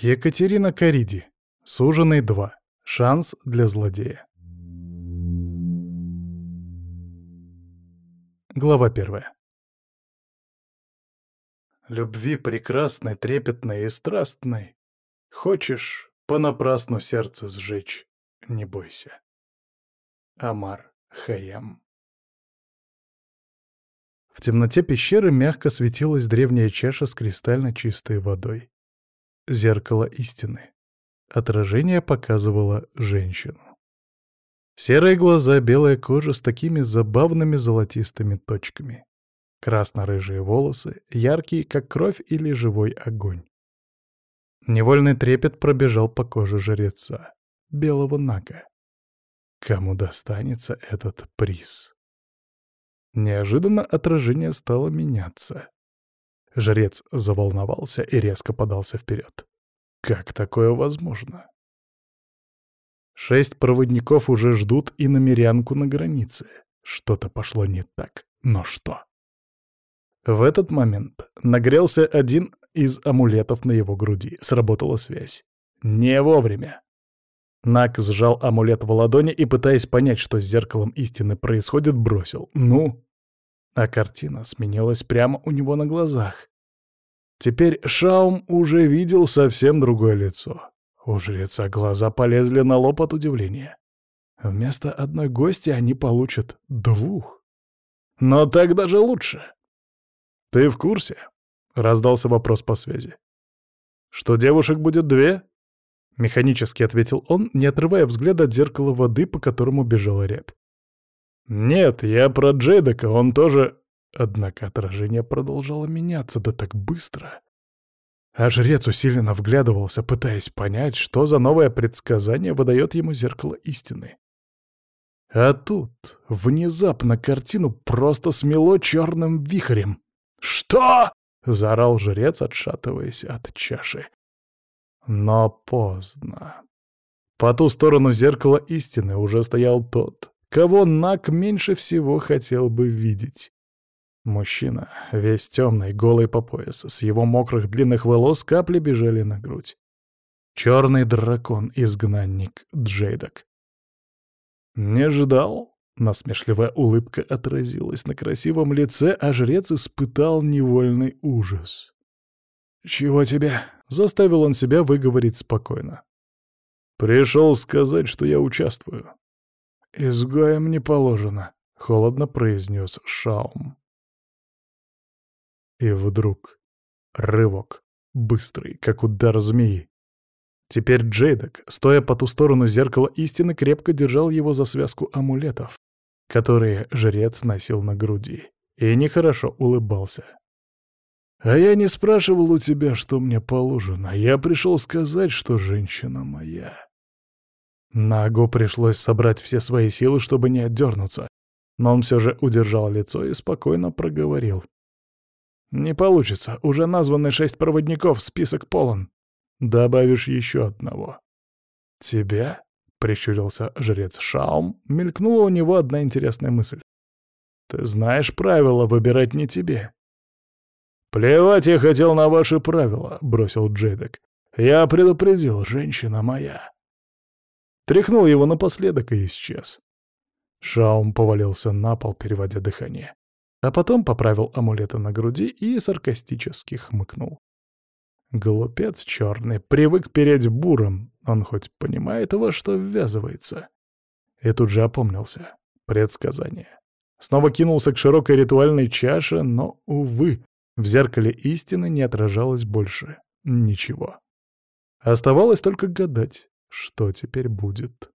Екатерина Кариди. Суженый 2. Шанс для злодея. Глава первая. Любви прекрасной, трепетной и страстной Хочешь понапрасну сердце сжечь, не бойся. Амар Хаям В темноте пещеры мягко светилась древняя чаша с кристально чистой водой. Зеркало истины. Отражение показывало женщину. Серые глаза, белая кожа с такими забавными золотистыми точками. Красно-рыжие волосы, яркие, как кровь или живой огонь. Невольный трепет пробежал по коже жреца, белого нага. Кому достанется этот приз? Неожиданно отражение стало меняться. Жрец заволновался и резко подался вперед. Как такое возможно? Шесть проводников уже ждут и намерянку на границе. Что-то пошло не так. Но что? В этот момент нагрелся один из амулетов на его груди. Сработала связь. Не вовремя. Нак сжал амулет в ладони и, пытаясь понять, что с зеркалом истины происходит, бросил. «Ну?» А картина сменилась прямо у него на глазах. Теперь Шаум уже видел совсем другое лицо. У жреца глаза полезли на лоб от удивления. Вместо одной гости они получат двух. Но так даже лучше. «Ты в курсе?» — раздался вопрос по связи. «Что девушек будет две?» Механически ответил он, не отрывая взгляда от зеркала воды, по которому бежала рябь. «Нет, я про Джейдека, он тоже...» Однако отражение продолжало меняться, да так быстро. А жрец усиленно вглядывался, пытаясь понять, что за новое предсказание выдает ему зеркало истины. А тут внезапно картину просто смело черным вихрем. «Что?» — заорал жрец, отшатываясь от чаши. Но поздно. По ту сторону зеркала истины уже стоял тот, кого Нак меньше всего хотел бы видеть. Мужчина, весь темный, голый по пояс, с его мокрых длинных волос капли бежали на грудь. Черный дракон, изгнанник Джейдок. «Не ждал?» Насмешливая улыбка отразилась на красивом лице, а жрец испытал невольный ужас. «Чего тебе?» — заставил он себя выговорить спокойно. «Пришел сказать, что я участвую». «Изгоем не положено», — холодно произнес Шаум. И вдруг рывок, быстрый, как удар змеи. Теперь Джейдок, стоя по ту сторону зеркала истины, крепко держал его за связку амулетов которые жрец носил на груди, и нехорошо улыбался. «А я не спрашивал у тебя, что мне положено. Я пришел сказать, что женщина моя». Нагу пришлось собрать все свои силы, чтобы не отдернуться, но он все же удержал лицо и спокойно проговорил. «Не получится. Уже названы шесть проводников, список полон. Добавишь еще одного». «Тебя?» — прищурился жрец Шаум, мелькнула у него одна интересная мысль. «Ты знаешь правила, выбирать не тебе». «Плевать я хотел на ваши правила», — бросил Джейдек. «Я предупредил, женщина моя». Тряхнул его напоследок и исчез. Шаум повалился на пол, переводя дыхание. А потом поправил амулеты на груди и саркастически хмыкнул. Глупец черный, привык переть буром, он хоть понимает, во что ввязывается. И тут же опомнился. Предсказание. Снова кинулся к широкой ритуальной чаше, но, увы, в зеркале истины не отражалось больше ничего. Оставалось только гадать, что теперь будет.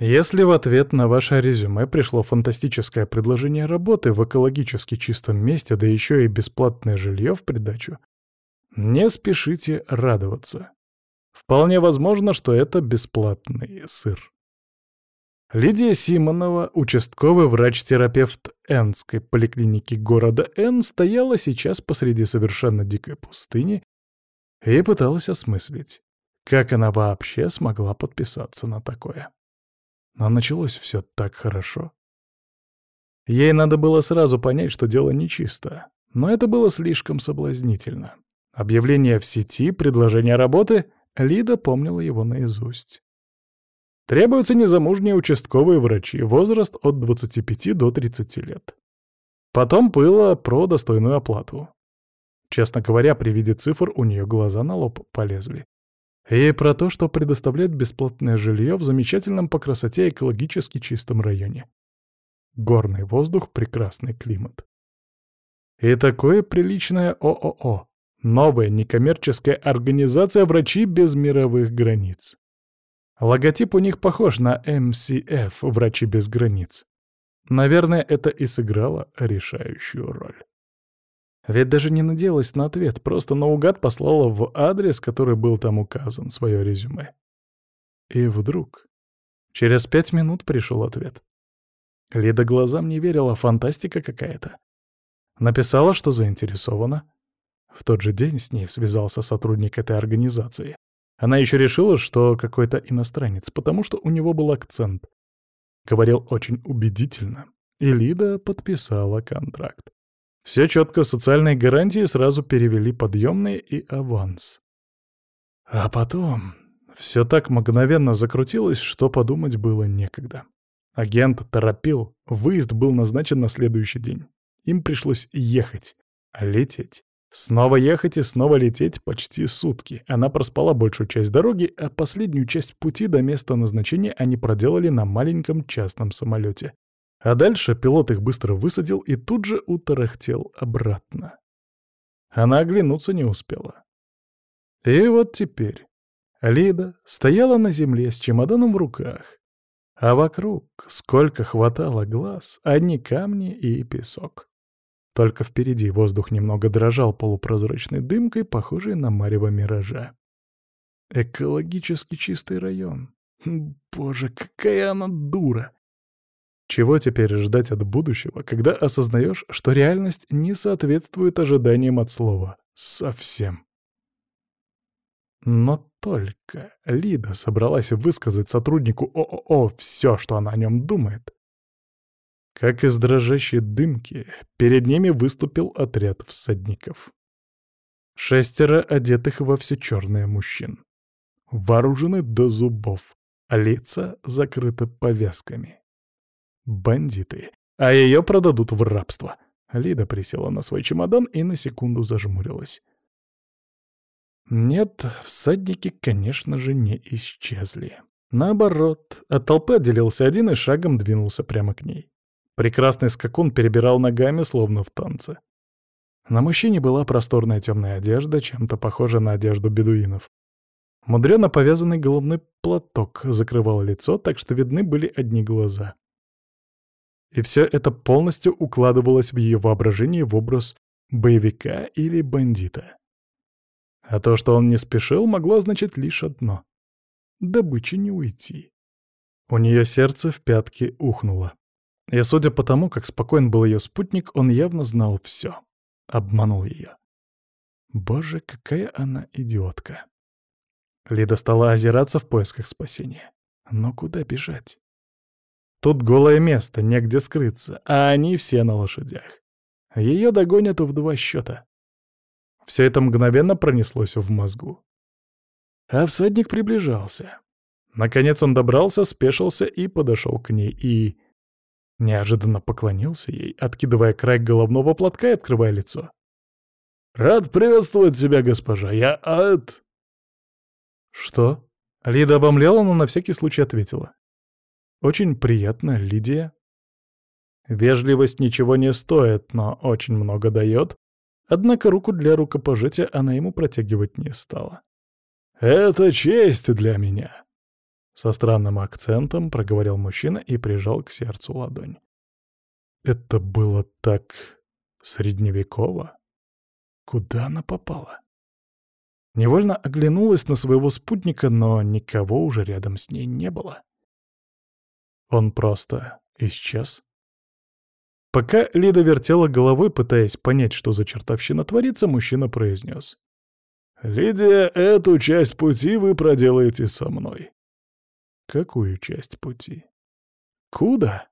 Если в ответ на ваше резюме пришло фантастическое предложение работы в экологически чистом месте, да еще и бесплатное жилье в придачу, не спешите радоваться. Вполне возможно, что это бесплатный сыр. Лидия Симонова, участковый врач-терапевт Энской поликлиники города Н, стояла сейчас посреди совершенно дикой пустыни и пыталась осмыслить, как она вообще смогла подписаться на такое. Но началось все так хорошо. Ей надо было сразу понять, что дело нечисто. Но это было слишком соблазнительно. Объявление в сети, предложение работы — Лида помнила его наизусть. Требуются незамужние участковые врачи, возраст от 25 до 30 лет. Потом было про достойную оплату. Честно говоря, при виде цифр у нее глаза на лоб полезли. И про то, что предоставляет бесплатное жилье в замечательном по красоте экологически чистом районе. Горный воздух, прекрасный климат. И такое приличное ООО. Новая некоммерческая организация «Врачи без мировых границ». Логотип у них похож на MCF «Врачи без границ». Наверное, это и сыграло решающую роль. Ведь даже не надеялась на ответ, просто наугад послала в адрес, который был там указан, свое резюме. И вдруг... Через пять минут пришел ответ. Лида глазам не верила, фантастика какая-то. Написала, что заинтересована. В тот же день с ней связался сотрудник этой организации. Она еще решила, что какой-то иностранец, потому что у него был акцент. Говорил очень убедительно. И Лида подписала контракт. Все четко, социальные гарантии сразу перевели подъемные и аванс. А потом все так мгновенно закрутилось, что подумать было некогда. Агент торопил, выезд был назначен на следующий день. Им пришлось ехать, а лететь. Снова ехать и снова лететь почти сутки. Она проспала большую часть дороги, а последнюю часть пути до места назначения они проделали на маленьком частном самолете. А дальше пилот их быстро высадил и тут же утарахтел обратно. Она оглянуться не успела. И вот теперь Лида стояла на земле с чемоданом в руках, а вокруг, сколько хватало глаз, одни камни и песок. Только впереди воздух немного дрожал полупрозрачной дымкой, похожей на марево миража. Экологически чистый район. Боже, какая она дура! Чего теперь ждать от будущего, когда осознаешь, что реальность не соответствует ожиданиям от слова «совсем»? Но только Лида собралась высказать сотруднику ООО все, что она о нем думает. Как из дрожащей дымки, перед ними выступил отряд всадников. Шестеро одетых во все черное мужчин. Вооружены до зубов, а лица закрыты повязками. Бандиты. А ее продадут в рабство. Лида присела на свой чемодан и на секунду зажмурилась. Нет, всадники, конечно же, не исчезли. Наоборот, от толпы отделился один и шагом двинулся прямо к ней. Прекрасный скакун перебирал ногами, словно в танце. На мужчине была просторная темная одежда, чем-то похожа на одежду бедуинов. Мудрено повязанный головной платок закрывал лицо, так что видны были одни глаза. И все это полностью укладывалось в ее воображение в образ боевика или бандита. А то, что он не спешил, могло означать лишь одно — добыче не уйти. У нее сердце в пятке ухнуло. И судя по тому, как спокоен был ее спутник, он явно знал все. Обманул ее. Боже, какая она идиотка. Лида стала озираться в поисках спасения. Но куда бежать? Тут голое место, негде скрыться, а они все на лошадях. Ее догонят в два счета. Все это мгновенно пронеслось в мозгу. А всадник приближался. Наконец он добрался, спешился и подошел к ней, и... Неожиданно поклонился ей, откидывая край головного платка и открывая лицо. «Рад приветствовать тебя, госпожа, я Ад...» «Что?» Лида обомлела, но на всякий случай ответила. Очень приятно, Лидия. Вежливость ничего не стоит, но очень много дает. Однако руку для рукопожатия она ему протягивать не стала. «Это честь для меня!» Со странным акцентом проговорил мужчина и прижал к сердцу ладонь. Это было так средневеково. Куда она попала? Невольно оглянулась на своего спутника, но никого уже рядом с ней не было. Он просто исчез. Пока Лида вертела головой, пытаясь понять, что за чертовщина творится, мужчина произнес. «Лидия, эту часть пути вы проделаете со мной». «Какую часть пути?» «Куда?»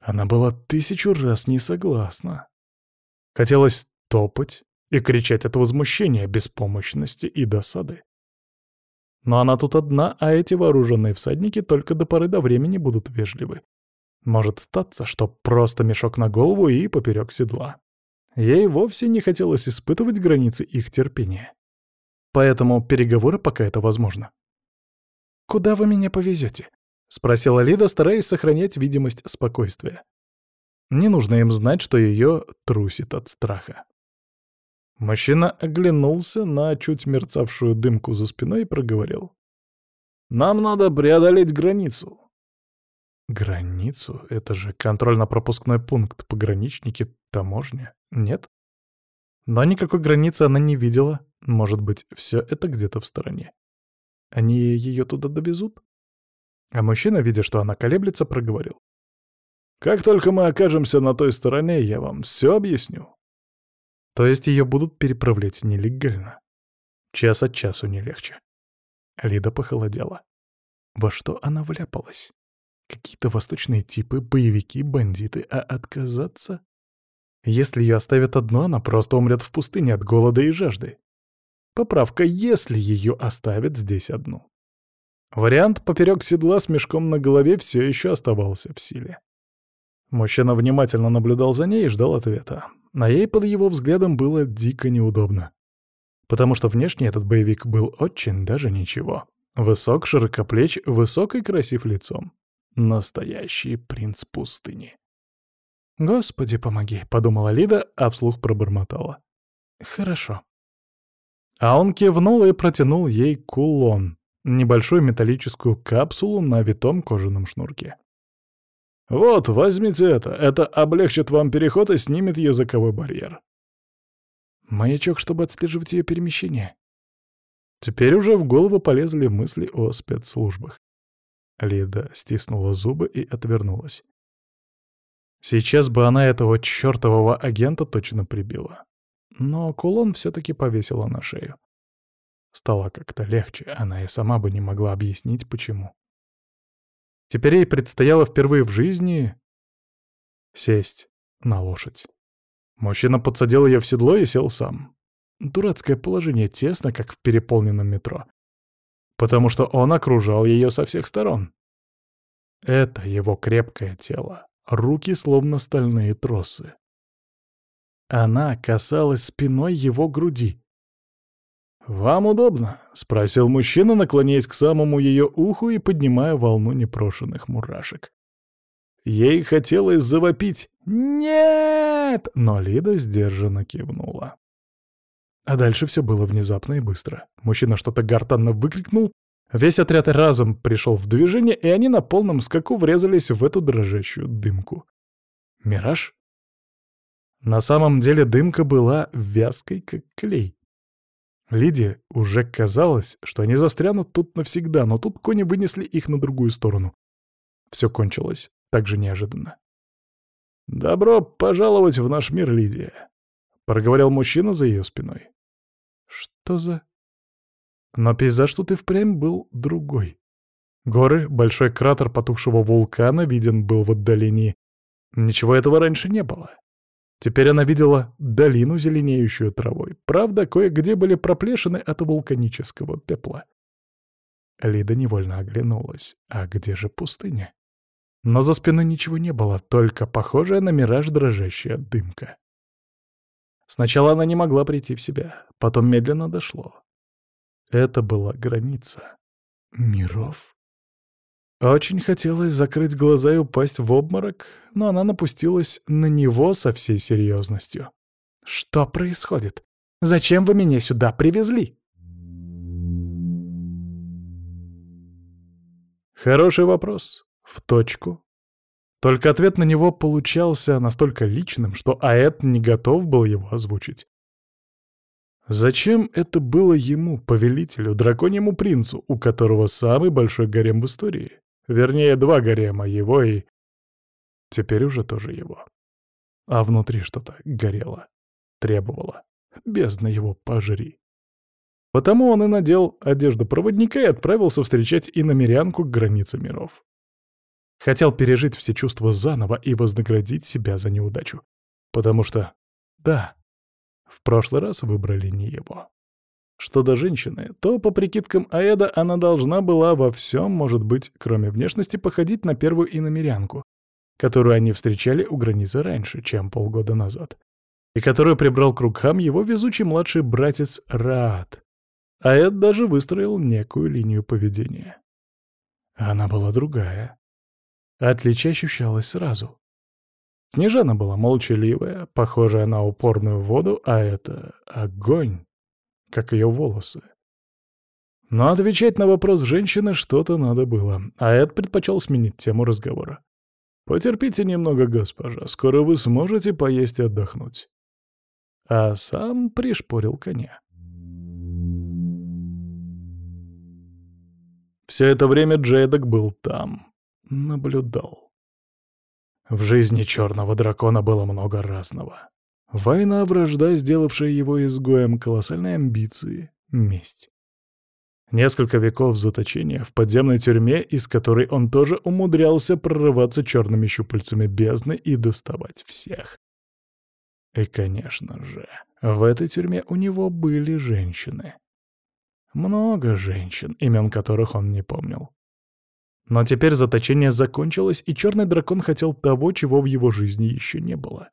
Она была тысячу раз не согласна. Хотелось топать и кричать от возмущения, беспомощности и досады. Но она тут одна, а эти вооруженные всадники только до поры до времени будут вежливы. Может статься, что просто мешок на голову и поперек седла. Ей вовсе не хотелось испытывать границы их терпения. Поэтому переговоры пока это возможно. «Куда вы меня повезете? спросила Лида, стараясь сохранять видимость спокойствия. Не нужно им знать, что ее трусит от страха. Мужчина оглянулся на чуть мерцавшую дымку за спиной и проговорил. «Нам надо преодолеть границу». «Границу? Это же контрольно-пропускной пункт, пограничники, таможня, нет?» Но никакой границы она не видела. Может быть, все это где-то в стороне. Они ее туда довезут? А мужчина, видя, что она колеблется, проговорил. «Как только мы окажемся на той стороне, я вам все объясню». То есть ее будут переправлять нелегально. Час от часу не легче. Лида похолодела. Во что она вляпалась? Какие-то восточные типы, боевики, бандиты, а отказаться? Если ее оставят одну, она просто умрет в пустыне от голода и жажды. Поправка, если ее оставят здесь одну. Вариант поперек седла с мешком на голове все еще оставался в силе. Мужчина внимательно наблюдал за ней и ждал ответа. А ей под его взглядом было дико неудобно. Потому что внешне этот боевик был очень даже ничего. Высок, широкоплеч, высок и красив лицом. Настоящий принц пустыни. «Господи, помоги», — подумала Лида, а вслух пробормотала. «Хорошо». А он кивнул и протянул ей кулон, небольшую металлическую капсулу на витом кожаном шнурке. «Вот, возьмите это. Это облегчит вам переход и снимет языковой барьер». Маячок, чтобы отслеживать ее перемещение. Теперь уже в голову полезли мысли о спецслужбах. Лида стиснула зубы и отвернулась. Сейчас бы она этого чертового агента точно прибила. Но кулон все-таки повесила на шею. Стало как-то легче, она и сама бы не могла объяснить, почему. Теперь ей предстояло впервые в жизни сесть на лошадь. Мужчина подсадил ее в седло и сел сам. Дурацкое положение, тесно, как в переполненном метро. Потому что он окружал ее со всех сторон. Это его крепкое тело, руки словно стальные тросы. Она касалась спиной его груди. «Вам удобно?» — спросил мужчина, наклоняясь к самому ее уху и поднимая волну непрошенных мурашек. Ей хотелось завопить «Нет!», но Лида сдержанно кивнула. А дальше все было внезапно и быстро. Мужчина что-то гортанно выкрикнул, весь отряд разом пришел в движение, и они на полном скаку врезались в эту дрожащую дымку. Мираж? На самом деле дымка была вязкой, как клей. Лиде уже казалось, что они застрянут тут навсегда, но тут кони вынесли их на другую сторону. Все кончилось так же неожиданно. «Добро пожаловать в наш мир, Лидия», — проговорил мужчина за ее спиной. «Что за...» Но пейзаж тут и впрямь был другой. Горы, большой кратер потухшего вулкана виден был в отдалении. Ничего этого раньше не было. Теперь она видела долину, зеленеющую травой. Правда, кое-где были проплешины от вулканического пепла. Лида невольно оглянулась. А где же пустыня? Но за спиной ничего не было, только похожая на мираж дрожащая дымка. Сначала она не могла прийти в себя, потом медленно дошло. Это была граница миров. Очень хотелось закрыть глаза и упасть в обморок, но она напустилась на него со всей серьезностью. «Что происходит? Зачем вы меня сюда привезли?» Хороший вопрос. В точку. Только ответ на него получался настолько личным, что Аэт не готов был его озвучить. Зачем это было ему, повелителю, драконьему принцу, у которого самый большой гарем в истории? Вернее, два гарема, его и... Теперь уже тоже его. А внутри что-то горело, требовало. Бездна его пожри. Потому он и надел одежду проводника и отправился встречать иномерянку к границе миров. Хотел пережить все чувства заново и вознаградить себя за неудачу. Потому что Да, в прошлый раз выбрали не его. Что до женщины, то, по прикидкам Аэда, она должна была во всем, может быть, кроме внешности, походить на первую иномерянку, которую они встречали у границы раньше, чем полгода назад, и которую прибрал к рукам его везучий младший братец Раат. Аэд даже выстроил некую линию поведения. Она была другая. Отличие ощущалось сразу. Снежана была молчаливая, похожая на упорную воду, а это огонь, как ее волосы. Но отвечать на вопрос женщины что-то надо было, а Эд предпочел сменить тему разговора. «Потерпите немного, госпожа, скоро вы сможете поесть и отдохнуть». А сам пришпорил коня. Все это время Джейдок был там, наблюдал. В жизни черного дракона было много разного. Война, вражда, сделавшая его изгоем, колоссальные амбиции, месть. Несколько веков заточения в подземной тюрьме, из которой он тоже умудрялся прорываться черными щупальцами бездны и доставать всех. И, конечно же, в этой тюрьме у него были женщины. Много женщин, имен которых он не помнил. Но теперь заточение закончилось, и черный дракон хотел того, чего в его жизни еще не было.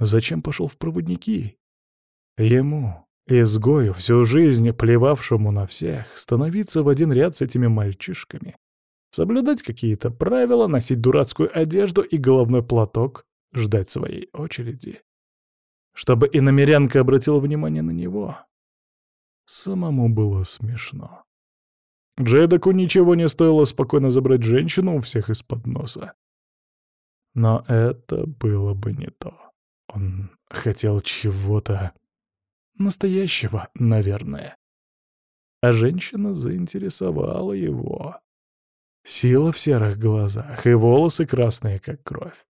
Зачем пошел в проводники? Ему, изгою, всю жизнь плевавшему на всех, становиться в один ряд с этими мальчишками, соблюдать какие-то правила, носить дурацкую одежду и головной платок, ждать своей очереди. Чтобы и намерянка обратила внимание на него. Самому было смешно. Джейдаку ничего не стоило спокойно забрать женщину у всех из-под носа. Но это было бы не то. Он хотел чего-то настоящего, наверное. А женщина заинтересовала его. Сила в серых глазах и волосы красные, как кровь.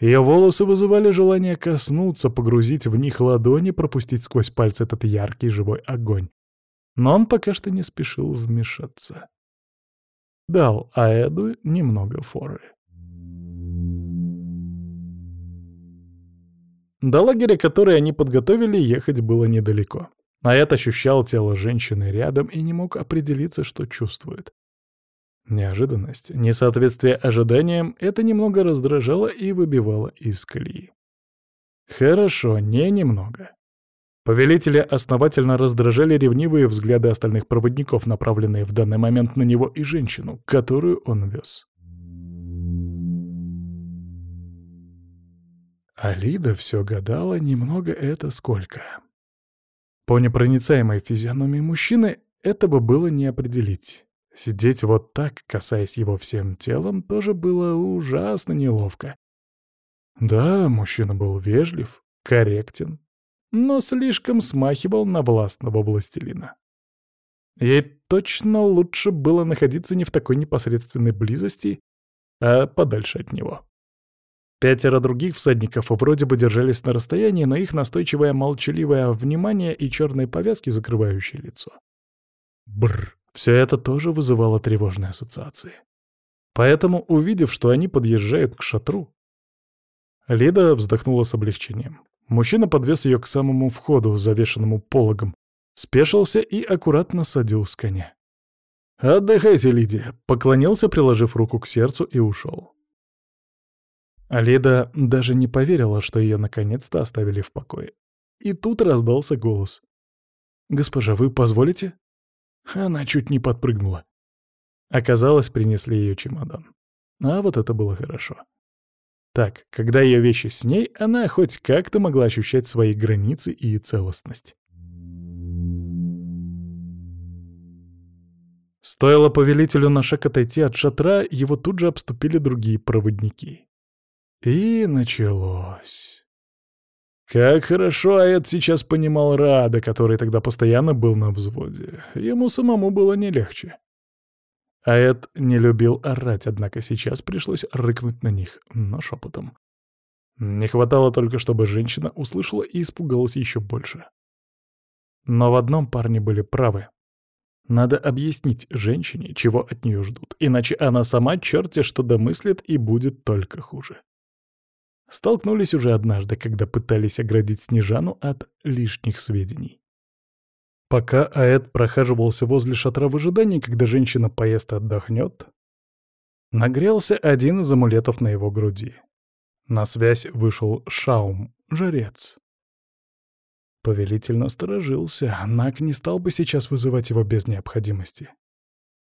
Ее волосы вызывали желание коснуться, погрузить в них ладони, пропустить сквозь пальцы этот яркий живой огонь но он пока что не спешил вмешаться. Дал Аэду немного форы. До лагеря, который они подготовили, ехать было недалеко. Аэд ощущал тело женщины рядом и не мог определиться, что чувствует. Неожиданность, несоответствие ожиданиям — это немного раздражало и выбивало из колеи. Хорошо, не немного. Повелителя основательно раздражали ревнивые взгляды остальных проводников, направленные в данный момент на него и женщину, которую он вез. Алида все гадала, немного это сколько. По непроницаемой физиономии мужчины этого было не определить. Сидеть вот так, касаясь его всем телом, тоже было ужасно неловко. Да, мужчина был вежлив, корректен, но слишком смахивал на властного властелина. Ей точно лучше было находиться не в такой непосредственной близости, а подальше от него. Пятеро других всадников вроде бы держались на расстоянии, но их настойчивое молчаливое внимание и черные повязки, закрывающие лицо. Бр, все это тоже вызывало тревожные ассоциации. Поэтому, увидев, что они подъезжают к шатру, Лида вздохнула с облегчением. Мужчина подвез ее к самому входу, завешенному пологом, спешился и аккуратно садил с коня. «Отдыхайте, Лидия», — поклонился, приложив руку к сердцу, и ушел. Лида даже не поверила, что ее наконец-то оставили в покое. И тут раздался голос. «Госпожа, вы позволите?» Она чуть не подпрыгнула. Оказалось, принесли ее чемодан. А вот это было хорошо. Так, когда ее вещи с ней, она хоть как-то могла ощущать свои границы и целостность. Стоило повелителю на шаг отойти от шатра, его тут же обступили другие проводники. И началось. Как хорошо Аэт сейчас понимал Рада, который тогда постоянно был на взводе. Ему самому было не легче. А Эд не любил орать, однако сейчас пришлось рыкнуть на них, но шепотом. Не хватало только, чтобы женщина услышала и испугалась еще больше. Но в одном парни были правы. Надо объяснить женщине, чего от нее ждут, иначе она сама черти что домыслит и будет только хуже. Столкнулись уже однажды, когда пытались оградить Снежану от лишних сведений. Пока Аэт прохаживался возле шатра в ожидании, когда женщина поест и отдохнет, нагрелся один из амулетов на его груди. На связь вышел Шаум, жрец. Повелитель насторожился, Нак не стал бы сейчас вызывать его без необходимости.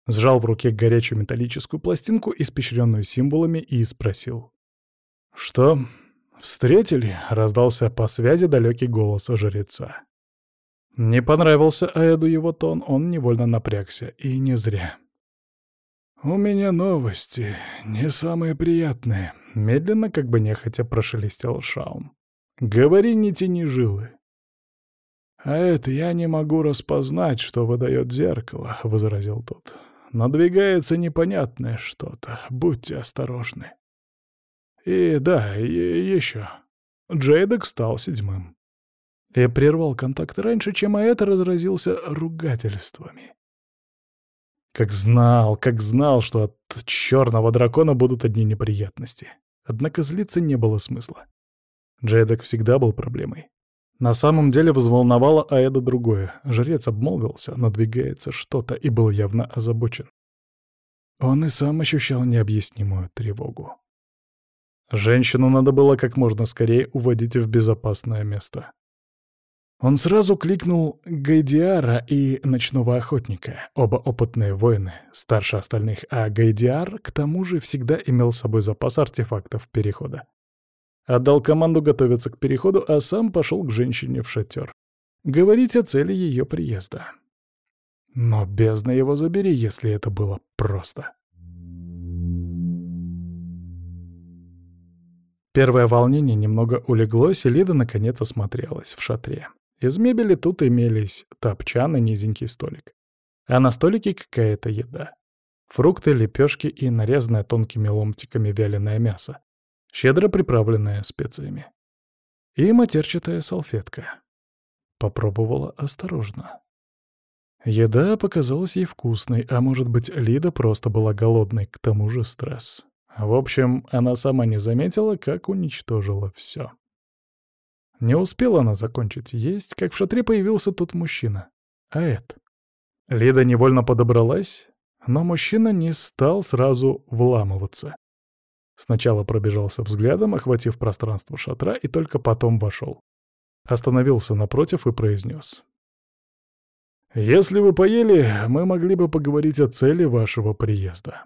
Сжал в руке горячую металлическую пластинку, испещренную символами, и спросил. «Что? Встретили?» — раздался по связи далекий голос жреца. Не понравился Аэду его тон, он невольно напрягся, и не зря. «У меня новости, не самые приятные», — медленно, как бы нехотя прошелестел Шаум. «Говори, не тяни жилы». «А это я не могу распознать, что выдает зеркало», — возразил тот. «Надвигается непонятное что-то. Будьте осторожны». И да, и еще. Джейдек стал седьмым. И прервал контакт раньше, чем Аэт разразился ругательствами. Как знал, как знал, что от черного дракона будут одни неприятности. Однако злиться не было смысла. Джейдек всегда был проблемой. На самом деле взволновало Аэда другое. Жрец обмолвился, надвигается что-то и был явно озабочен. Он и сам ощущал необъяснимую тревогу. Женщину надо было как можно скорее уводить в безопасное место. Он сразу кликнул Гайдиара и Ночного Охотника, оба опытные воины, старше остальных, а Гайдиар, к тому же, всегда имел с собой запас артефактов перехода. Отдал команду готовиться к переходу, а сам пошел к женщине в шатер. Говорить о цели ее приезда. Но бездна его забери, если это было просто. Первое волнение немного улеглось, и Лида наконец осмотрелась в шатре. Из мебели тут имелись топчан и низенький столик. А на столике какая-то еда. Фрукты, лепешки и нарезанное тонкими ломтиками вяленое мясо щедро приправленная специями. И матерчатая салфетка. Попробовала осторожно. Еда показалась ей вкусной, а может быть, Лида просто была голодной, к тому же стресс. В общем, она сама не заметила, как уничтожила все. Не успела она закончить есть, как в шатре появился тот мужчина. А это? Лида невольно подобралась, но мужчина не стал сразу вламываться. Сначала пробежался взглядом, охватив пространство шатра, и только потом вошел. Остановился напротив и произнес. «Если вы поели, мы могли бы поговорить о цели вашего приезда».